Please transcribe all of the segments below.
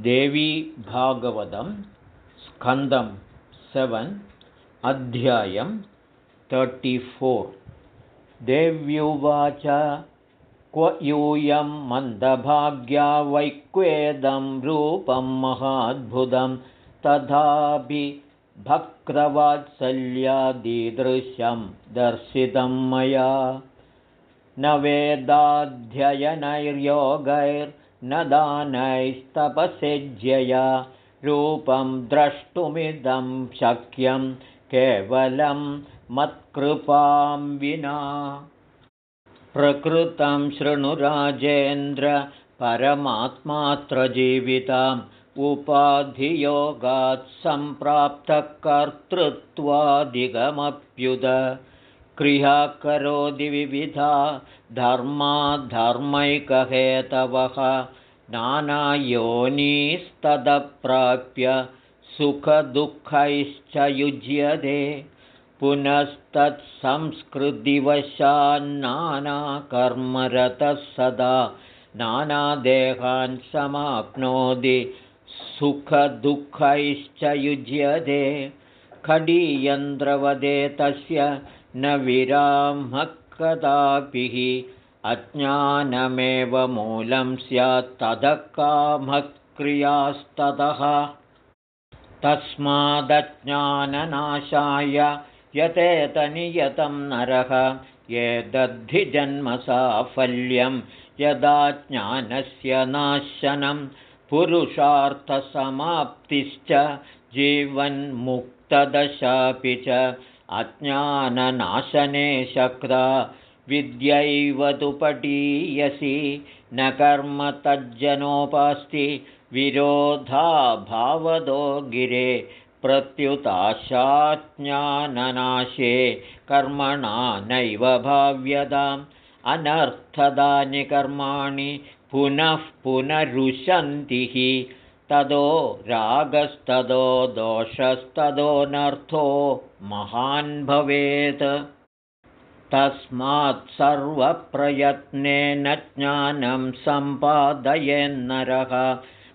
देवी भागवतं स्कन्दं सेवन् अध्यायं तर्टिफोर् देव्युवाच क्व यूयं मन्दभाग्या वैक्वेदं रूपं महाद्भुतं तथापि भक्तवात्सल्यादिदृश्यं दर्शितं मया। न वेदाध्ययनैर्योगैर्न दानैस्तपसेज्यया रूपं द्रष्टुमिदं शक्यं केवलं मत्कृपां विना। प्रकृतं शृणुराजेन्द्र परमात्मात्र जीविताम् उपाधियोगात् सम्प्राप्तकर्तृत्वादिगमप्युद क्रिया करोति विविधा धर्मा धर्मैकहेतवः नानायोनीस्तदप्राप्य सुखदुःखैश्च युज्यते पुनस्तत्संस्कृतिवशान्नानाकर्मरतः सदा नानादेहान् समाप्नोति सुखदुःखैश्च युज्यते खडीयन्द्रवदे तस्य न विरामः कदापि। अज्ञानमेव मूलं स्यात्ततः कामक्रियास्ततः तस्मादज्ञाननाशाय यतेतनियतं नरः। ये दद्धिजन्मसाफल्यं यदा ज्ञानस्य नाशनं पुरुषार्थसमाप्तिश्च जीवन्मुक्तदशापि च अज्ञाननाशने शक्ता विद्यैव तु पठीयसि न कर्म तज्जनोपास्ति विरोधाभावदो गिरे प्रत्युताशाज्ञाननाशे कर्मणा नैव भाव्यताम् अनर्थदानि कर्माणि पुनः पुनरुशन्ति हि तदो रागस्तदो दोषस्तदोऽनर्थो महान् भवेत्। तस्मात् सर्वप्रयत्नेन ज्ञानं सम्पादयेन्नरः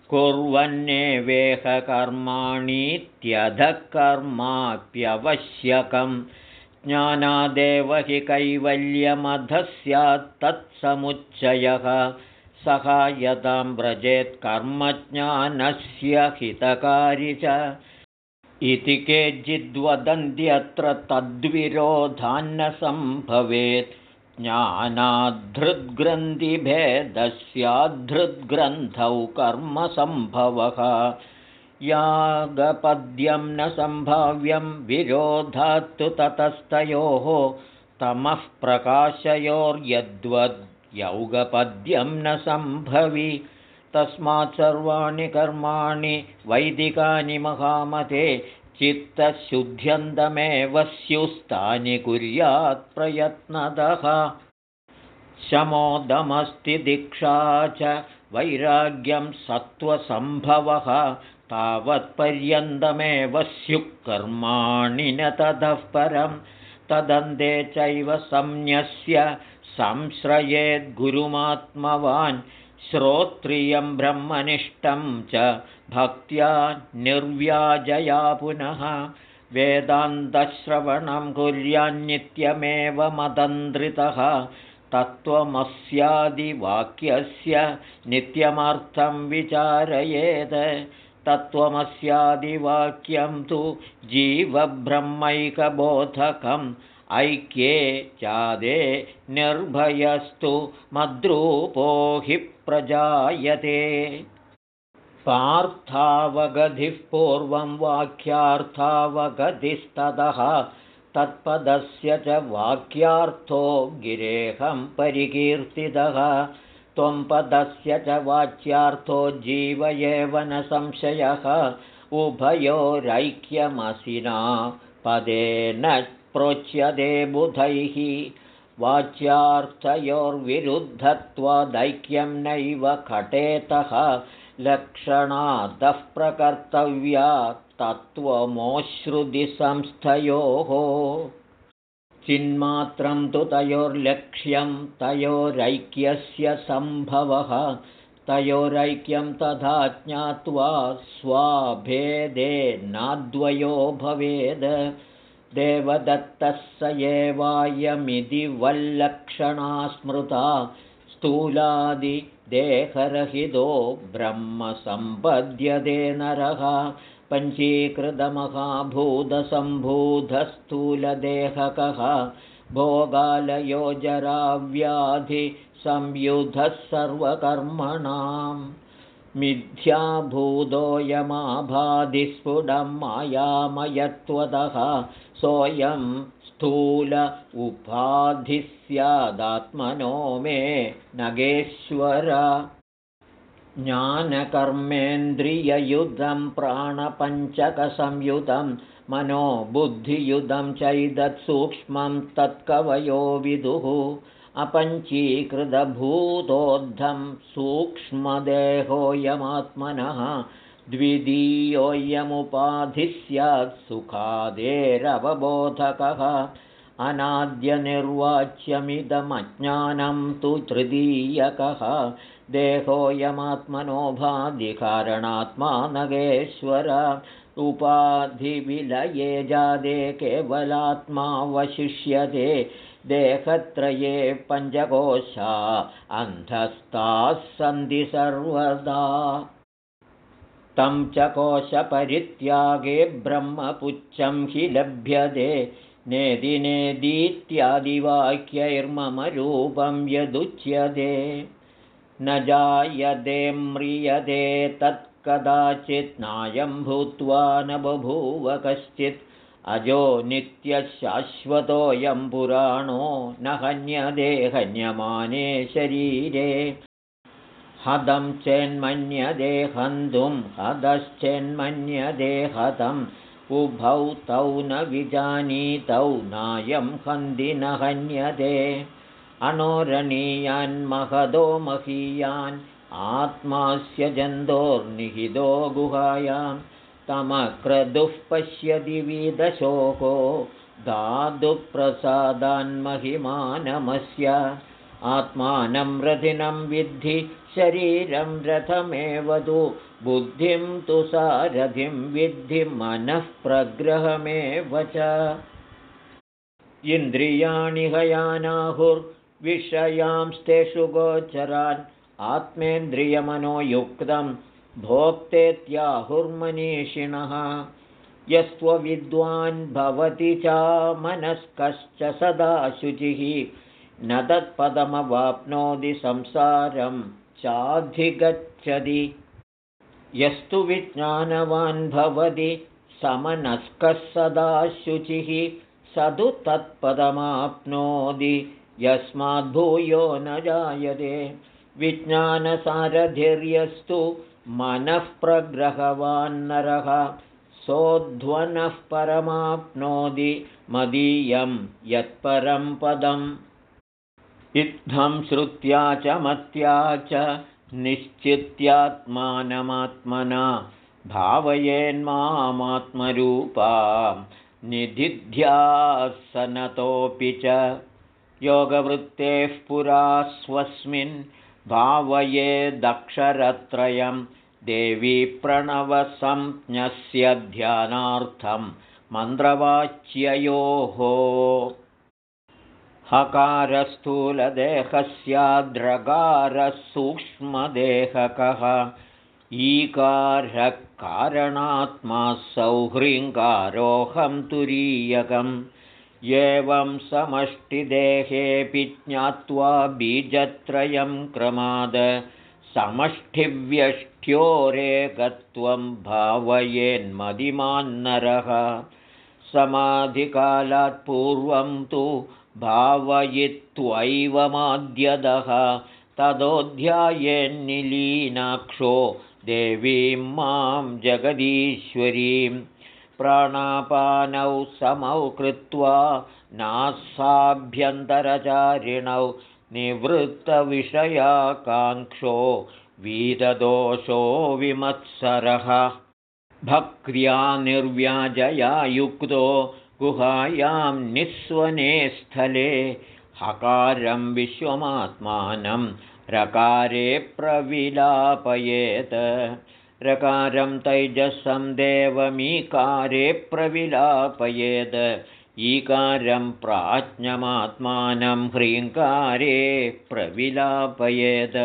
कुर्वन्नेवेहकर्माणीत्यधः कर्माप्यवश्यकम् ज्ञानादेव हि कैवल्यमधः स्यात् तत्समुच्चयः सहायतां व्रजेत् कर्मज्ञानस्य हितकारि च। इति केचिद्वदन्त्यत्र तद्विरोधान्न सम्भवेत् ज्ञानाद्धृद्ग्रन्थिभेदस्याद्धृद्ग्रन्थौ कर्मसम्भवः यागपद्यं न सम्भाव्यं विरोधात्तु ततस्तयोः। तमः प्रकाशयोर्यद्वद्यौगपद्यं न सम्भवि। तस्मात् सर्वाणि कर्माणि वैदिकानि महामते चित्तशुद्ध्यन्तमेव स्युस्तानि कुर्यात् प्रयत्नतः शमोदमस्ति दीक्षा च वैराग्यं सत्त्वसम्भवः। तावत्पर्यन्तमेव स्युः कर्माणि न ततः परं। तदन्ते चैव संन्यस्य संश्रयेद्गुरुमात्मवान् श्रोत्रियं ब्रह्मनिष्ठं च भक्त्या निर्व्याजया पुनः वेदान्तश्रवणं कुर्यान्नित्यमेव मदन्द्रितः तत्त्वमस्यादिवाक्यस्य नित्यमर्थं विचारयेत् तत्त्वमस्यादिवाक्यं तु जीवब्रह्मैकबोधकम् ऐक्ये चादे निर्भयस्तु मद्रूपो हि प्रजायते। पार्थावगधिः पूर्वं वाक्यार्थावगधिस्ततः तत्पदस्य च वाक्यार्थो गिरेहं परिकीर्तितः। त्वं पदस्य च वाच्यार्थो जीव एव न संशयः उभयोरैक्यमसिना पदेन प्रोच्यते बुधैः वाच्यार्थयोर्विरुद्धत्वादैक्यं नैव खटेतः लक्षणादः प्रकर्तव्या तत्त्वमोश्रुतिसंस्थयोः। चिन्मात्रं तु तयोर्लक्ष्यं तयोरैक्यस्य सम्भवः तयोरैक्यं तथा ज्ञात्वा स्वाभेदेनाद्वयो भवेद् देवदत्तः स एवायमिति वल्लक्षणा स्मृता स्थूलादिदेहरहितो ब्रह्मसम्पद्यते नरः। पञ्चीकृतमहाभूतसम्भूतस्थूलदेहकः भोगालयोजराव्याधिसंयुधः सर्वकर्मणाम् मिथ्याभूतोऽयमाभाधिस्फुटं मायामयत्वतः सोऽयं स्थूल उपाधिः स्यादात्मनो मे नगेश्वर। ज्ञानकर्मेन्द्रिययुधं प्राणपञ्चकसंयुतं मनोबुद्धियुधं चैदत्सूक्ष्मं तत्कवयो विदुः अपञ्चीकृतभूतोद्धं सूक्ष्मदेहोऽयमात्मनः द्वितीयोऽयमुपाधिः स्यात् सुखादेरवबोधकः अनाद्यनिर्वाच्यमिदमज्ञानं तु तृतीयकः देहोऽयमात्मनो भाधिकारणात्मा नगेश्वर उपाधिविलये जादे केवलात्मावशिष्यते देहत्रये पञ्चकोशा अन्धस्ताः सन्ति सर्वदा। तं च कोशपरित्यागे ब्रह्मपुच्छं हि लभ्यते। नेदिनेदीत्यादिवाक्यैर्मम रूपं यदुच्यते। न जायते म्रियते तत्कदाचित् नायं भूत्वा न बभूव कश्चित् अजो नित्यशाश्वतोऽयं पुराणो न हन्यदे हन्यमाने शरीरे। हदं चेन्मन्यदे हन्तुं हदश्चेन्मन्यदे हतम्। उभौ तौ न विजानीतौ नायं हन्ति न हन्यते अणोरणीयान्महदो महीयान् आत्मास्य जन्तोर्निहितो गुहायां तमक्रदुः पश्यति विदशोको धातुप्रसादान्महिमानमस्य आत्मानं रथिनं विद्धि शरीरं रथमेव तु बुद्धिं तु सारथिं विद्धि मनः प्रग्रहमेव च इन्द्रियाणि हयानाहुर्विषयांस्तेषु गोचरान् आत्मेन्द्रियमनोयुक्तं भोक्तेत्याहुर्मनीषिणः यस्त्वविद्वान् भवति च मनस्कश्च सदा शुचिः। न तत्पदमवाप्नोति संसारं चाधिगच्छति। यस्तु विज्ञानवान् भवति समनस्कः सदा शुचिः। स तु तत्पदमाप्नोति। यस्माद्भूयो न जायते विज्ञानसारथिर्यस्तु मनःप्रग्रहवान्नरः सोऽध्वनः परमाप्नोति मदीयं यत्परं पदम्। इत्थं श्रुत्या च मत्या च निश्चित्यात्मानमात्मना भावयेन्मामात्मरूपां निधिध्यासनतोऽपि च। योगवृत्तेः पुरा स्वस्मिन् भावयेदक्षरत्रयं देवी प्रणवसंज्ञस्य ध्यानार्थं मन्त्रवाच्ययोः। हकारस्थूलदेहस्याद्रगारः सूक्ष्मदेहकः ईकारः कारणात्मा सौह्रीङ्गारोऽहं तुरीयकम् एवं समष्टिदेहेऽपि ज्ञात्वा बीजत्रयं क्रमाद। समष्टिव्यष्ट्योरेकत्वं भावयेन्मदिमान्नरः। समाधिकालात् पूर्वं तु भावयित्वैवमाद्यदः। तदोऽध्यायेन्निलीनाक्षो देवीं मां जगदीश्वरीं प्राणापानौ समौ कृत्वा नासाभ्यन्तरचारिणौ निवृत्तविषयाकाङ्क्षो वीददोषो विमत्सरः। भक्र्या निर्व्याजया युक्तो गुहायां निःस्वने स्थले हकारं विश्वमात्मानम् रकारे प्रविलापयेत् रकारं तैजसं देवमीकारे प्रविलापयेत् ईकारं प्राज्ञमात्मानं ह्रीङ्कारे प्रविलापयेत्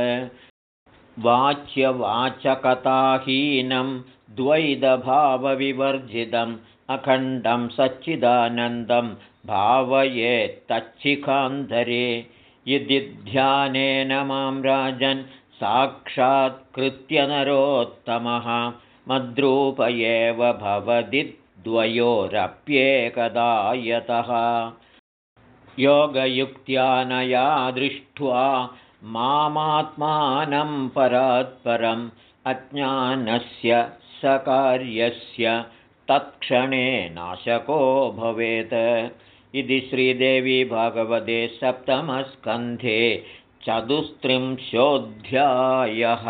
वाच्यवाचकताहीनं द्वैतभावविवर्जितम् अखण्डं सच्चिदानन्दं भावयेत्तच्छिखान्तरे। यदि ध्यानेन मां राजन् साक्षात्कृत्य नरोत्तमः मद्रूप एव भवति द्वयोरप्येकदा यतः योगयुक्त्यानया दृष्ट्वा मामात्मानं परात्परम् अज्ञानस्य सकार्यस्य तत्क्षणे नाशको भवेत्। इति श्रीदेवी भगवते सप्तमस्कन्धे चतुस्त्रिंशोऽध्यायः